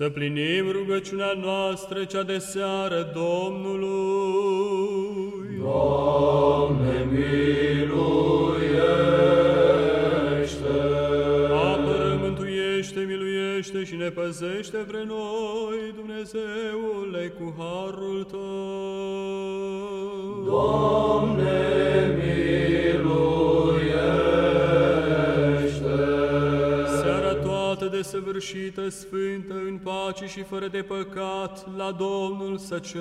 Să plinim rugăciunea noastră cea de seară Domnului. Doamne, miluiește! Apără, mântuiește, miluiește și ne păzește pre noi, Dumnezeule, cu harul Tău. Doamne, sfântă, în pace și fără de păcat, la Domnul să cere.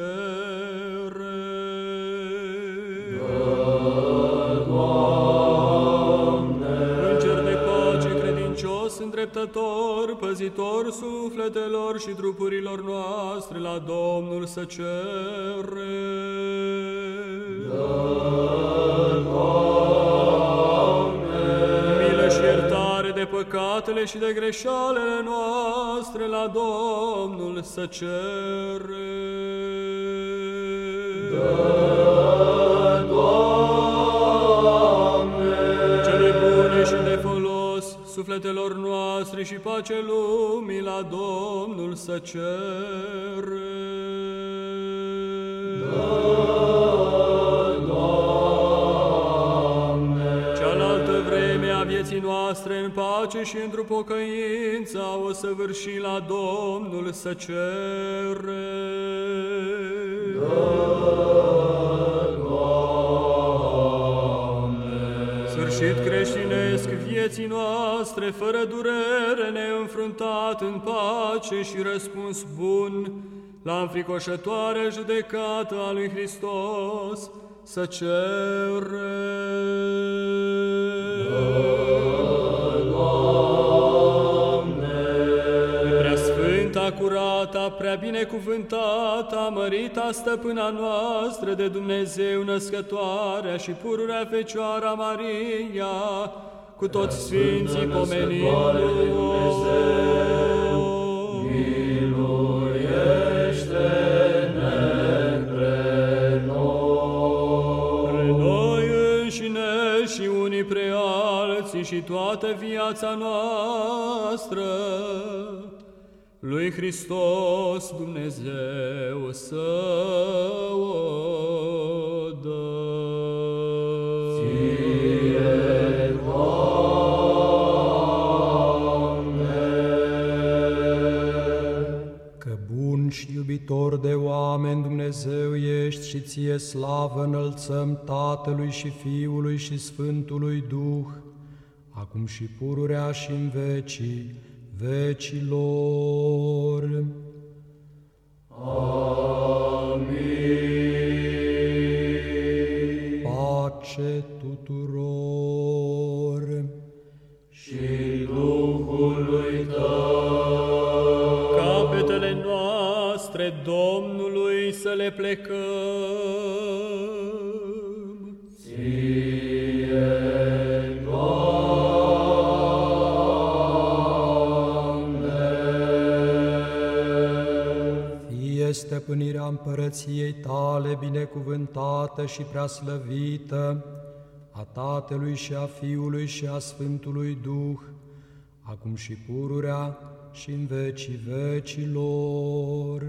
Înger de pace, credincios, îndreptător, păzitor sufletelor și trupurilor noastre, la Domnul să cere. păcatele și de greșalele noastre la Domnul să cere. Da, Doamne! Cele bune și de folos sufletelor noastre și pace lumii la Domnul să cere. Vieții noastre în pace și într-o pocăință o să vârși la Domnul să cere. Sfârșit creștinesc vieții noastre, fără durere, neînfruntat în pace și răspuns bun la înfricoșătoare judecată a lui Hristos, să cere. Curata, prea binecuvântata, mărita stăpâna noastră de Dumnezeu născătoarea și pururea Fecioara Maria, cu toți Sfinții pomenindu și unii pre alții și toată viața noastră, lui Hristos Dumnezeu să o dă. Ție, Că bun și iubitor de oameni Dumnezeu ești și ție slavă înălțăm Tatălui și Fiului și Sfântului Duh, acum și pururea și în vecii, vecilor. Amin. Pace tuturor și Duhului Tău. Capetele noastre Domnului să le plecăm. Stăpânirea împărăției tale binecuvântată și preaslăvită, a Tatălui și a Fiului și a Sfântului Duh, acum și pururea și în vecii vecilor.